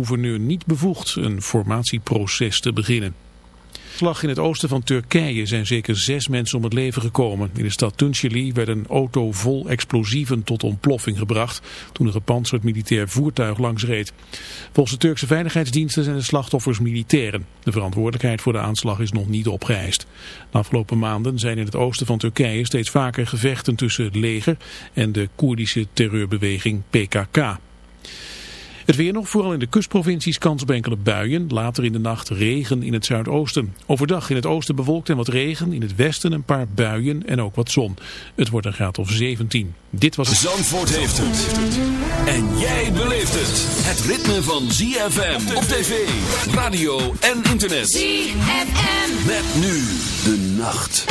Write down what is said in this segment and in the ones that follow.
gouverneur niet bevoegd een formatieproces te beginnen. Slag in het oosten van Turkije zijn zeker zes mensen om het leven gekomen. In de stad Tunceli werd een auto vol explosieven tot ontploffing gebracht toen een gepantserd militair voertuig langs reed. Volgens de Turkse veiligheidsdiensten zijn de slachtoffers militairen. De verantwoordelijkheid voor de aanslag is nog niet opgeëist. De afgelopen maanden zijn in het oosten van Turkije steeds vaker gevechten tussen het leger en de Koerdische terreurbeweging PKK. Het weer nog, vooral in de kustprovincies kans op enkele buien. Later in de nacht regen in het zuidoosten. Overdag in het oosten bewolkt en wat regen. In het westen een paar buien en ook wat zon. Het wordt een graad of 17. Dit was het... Zandvoort heeft het. En jij beleeft het. Het ritme van ZFM op tv, radio en internet. ZFM. Met nu de nacht.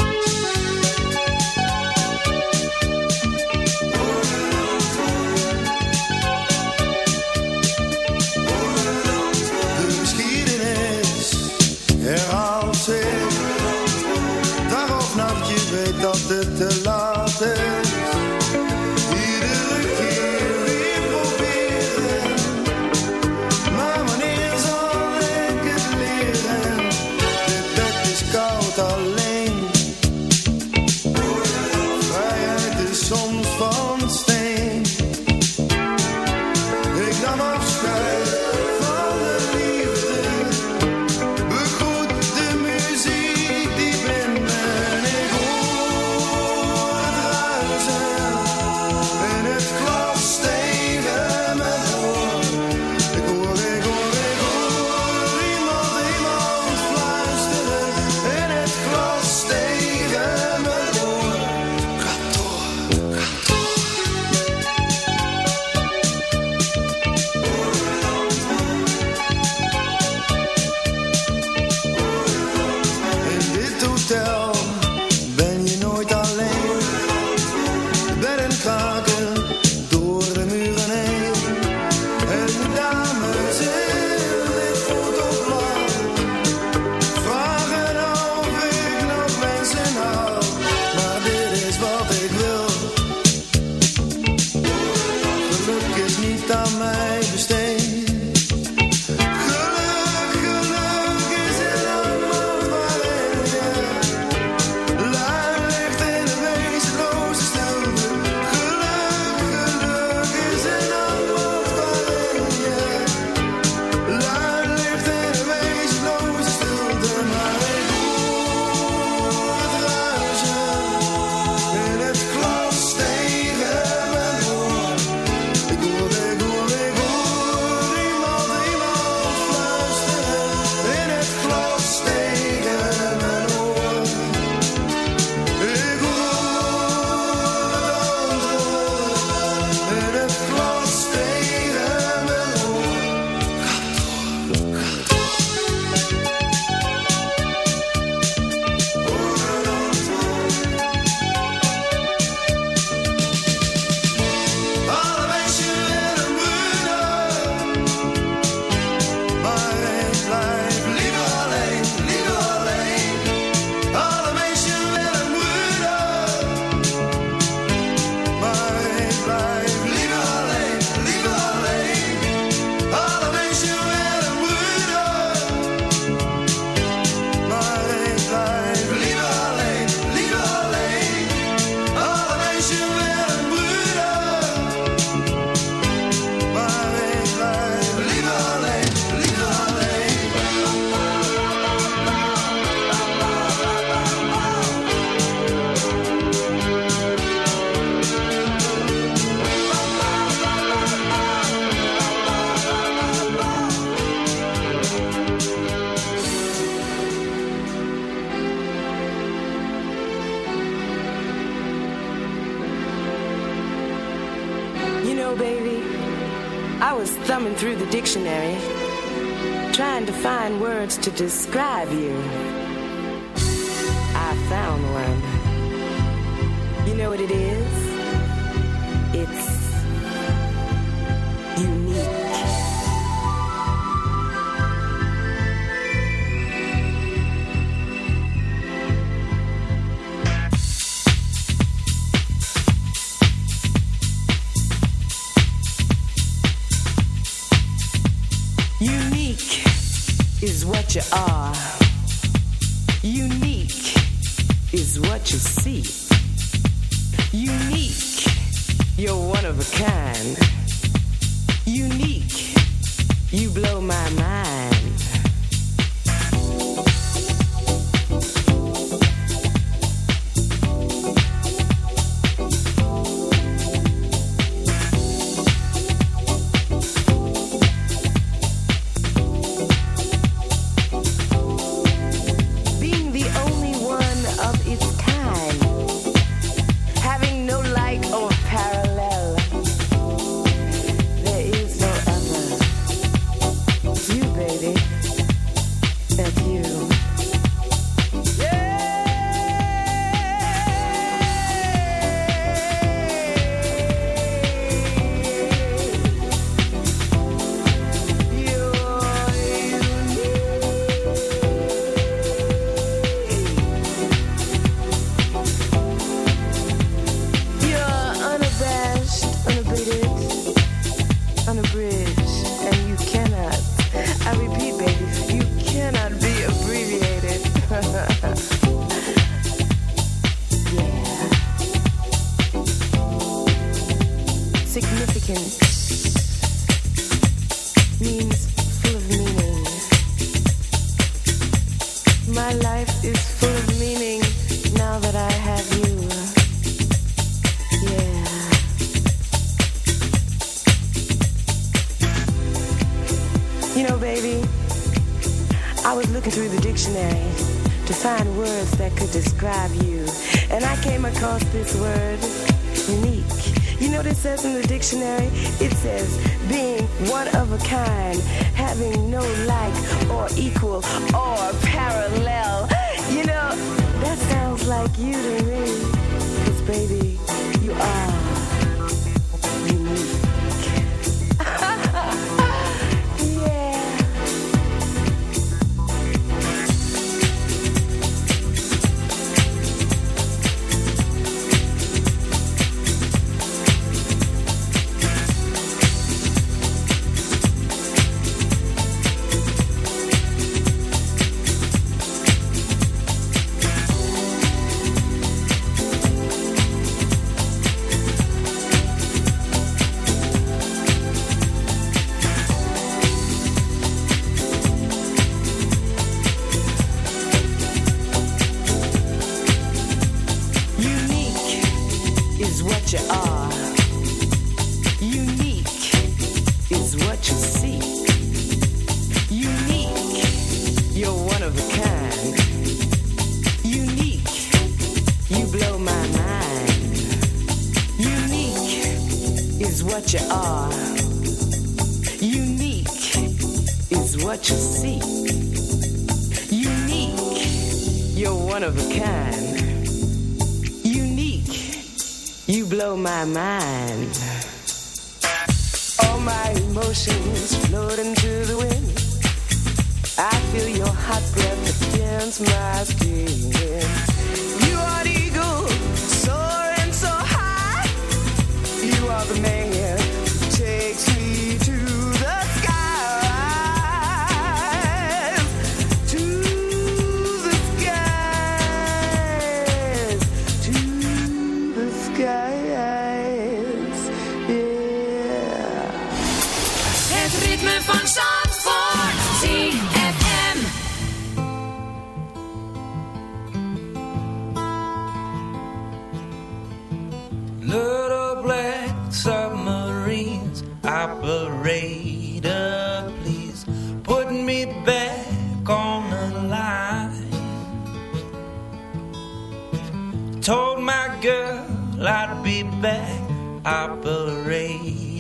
girl, I'll be back. Operator,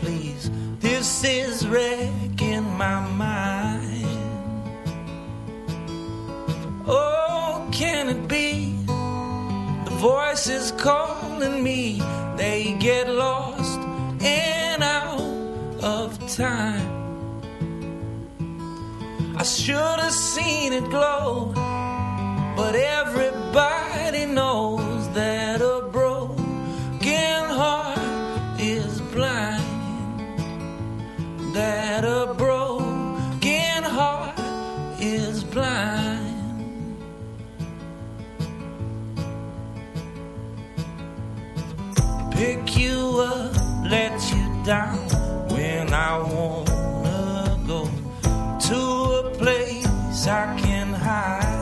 please. This is wrecking my mind. Oh, can it be? The voice is calling me. They get lost and out of time. I should have seen it glow, but everybody knows that a broken heart is blind, that a broken heart is blind. Pick you up, let you down when I wanna go to a place I can hide.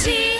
心。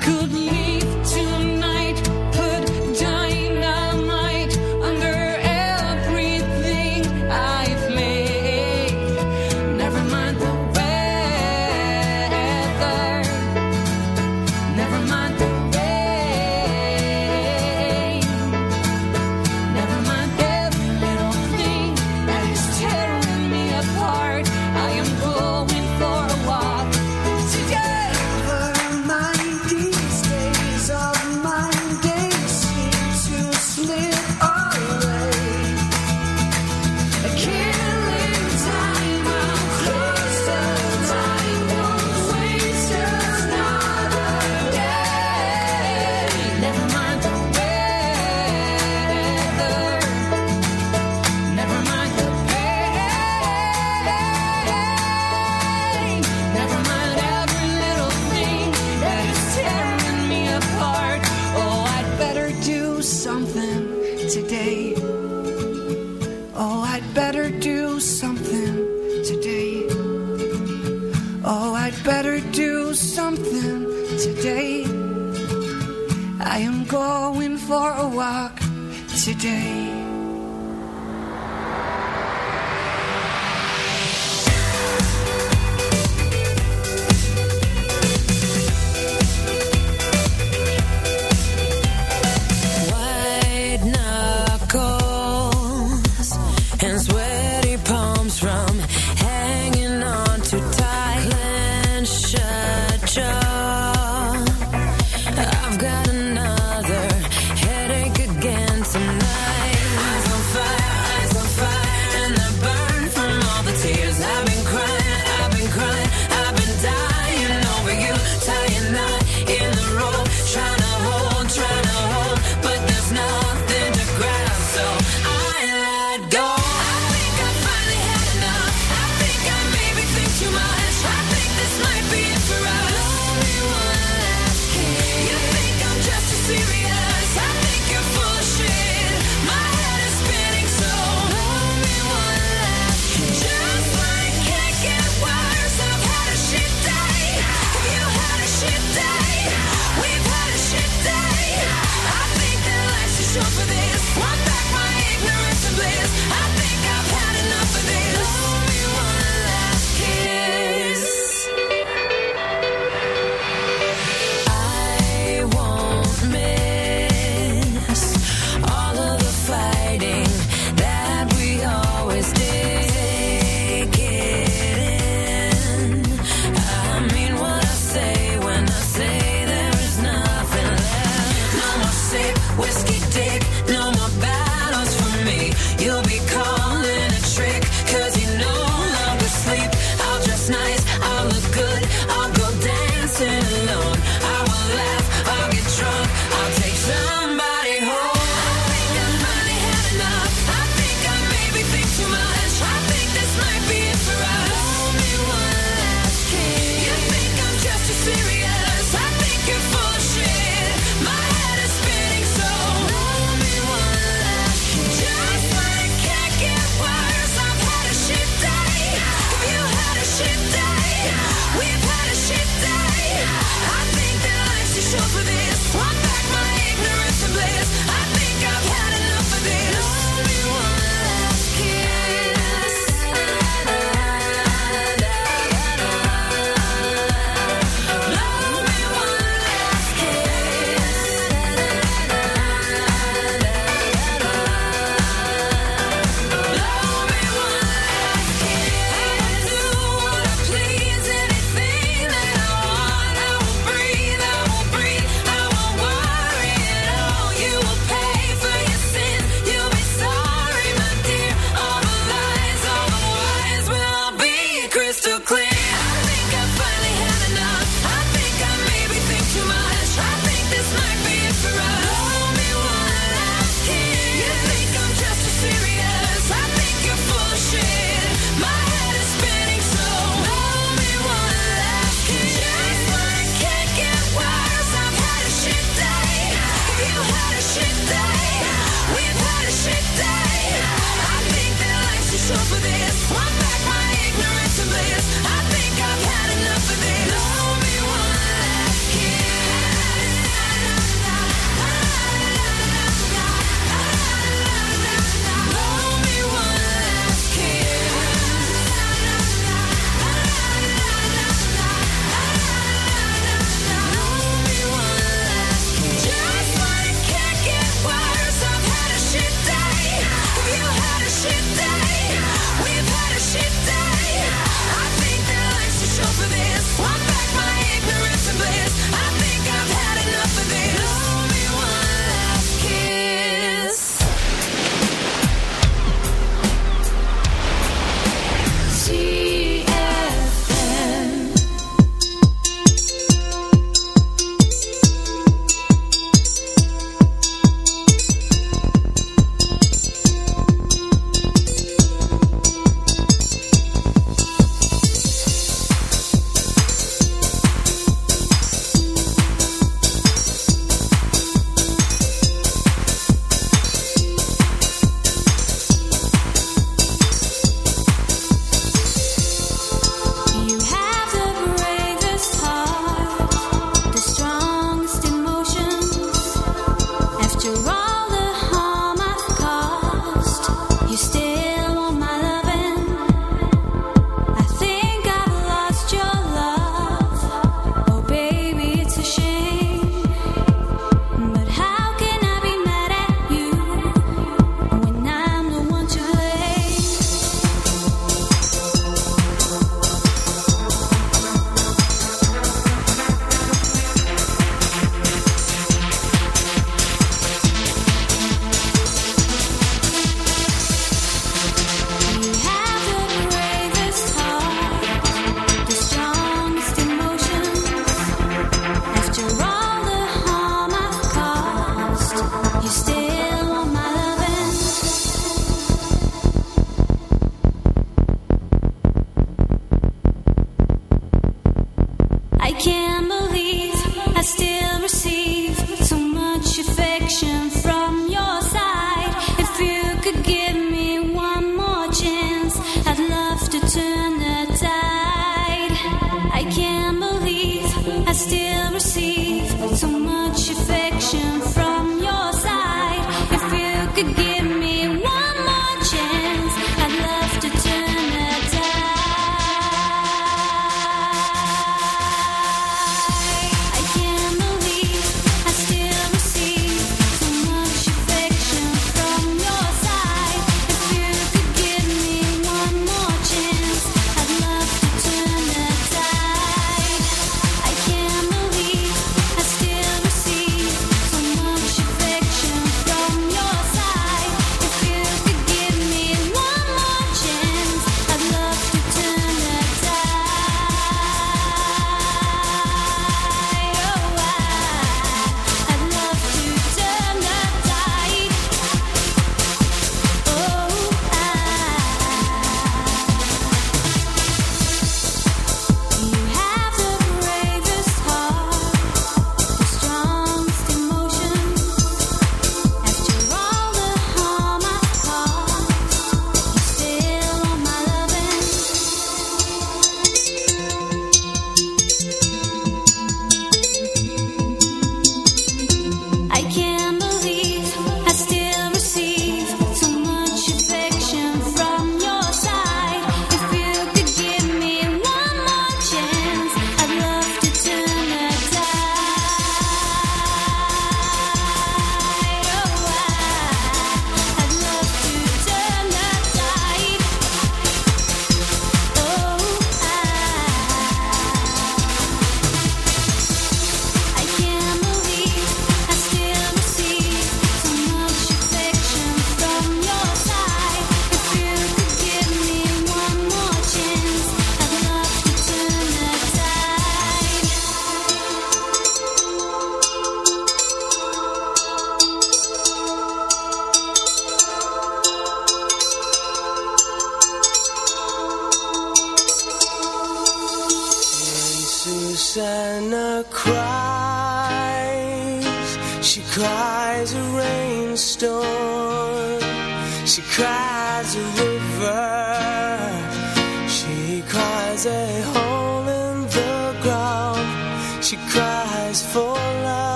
could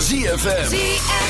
ZFM. ZFM.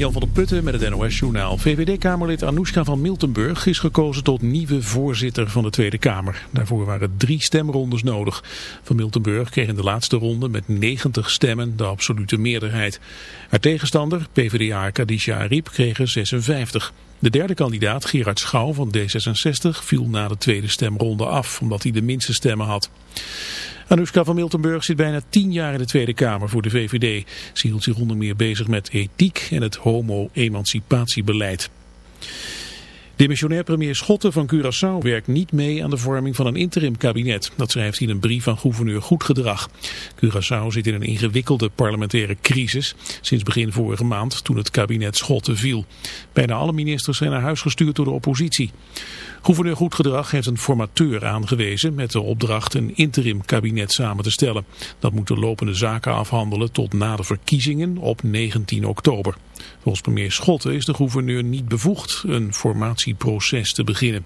Jan van der Putten met het NOS-journaal. VVD-kamerlid Anoushka van Miltenburg is gekozen tot nieuwe voorzitter van de Tweede Kamer. Daarvoor waren drie stemrondes nodig. Van Miltenburg kreeg in de laatste ronde met 90 stemmen de absolute meerderheid. Haar tegenstander, PvdA Kadisha Ariep, kreeg er 56. De derde kandidaat, Gerard Schouw van D66, viel na de tweede stemronde af, omdat hij de minste stemmen had. Anoushka van Miltenburg zit bijna tien jaar in de Tweede Kamer voor de VVD. Ze hield zich onder meer bezig met ethiek en het homo-emancipatiebeleid. Demissionair premier Schotten van Curaçao werkt niet mee aan de vorming van een interim kabinet. Dat schrijft hij in een brief van gouverneur Goed Gedrag. Curaçao zit in een ingewikkelde parlementaire crisis sinds begin vorige maand toen het kabinet Schotten viel. Bijna alle ministers zijn naar huis gestuurd door de oppositie. Gouverneur Goed Gedrag heeft een formateur aangewezen met de opdracht een interim kabinet samen te stellen. Dat moet de lopende zaken afhandelen tot na de verkiezingen op 19 oktober. Volgens premier Schotten is de gouverneur niet bevoegd een formatieproces te beginnen.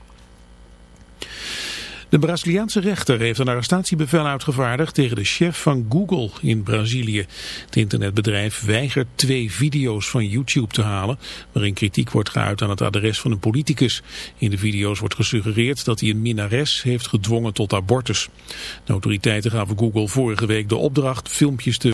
De Braziliaanse rechter heeft een arrestatiebevel uitgevaardigd tegen de chef van Google in Brazilië. Het internetbedrijf weigert twee video's van YouTube te halen, waarin kritiek wordt geuit aan het adres van een politicus. In de video's wordt gesuggereerd dat hij een minnares heeft gedwongen tot abortus. De autoriteiten gaven Google vorige week de opdracht filmpjes te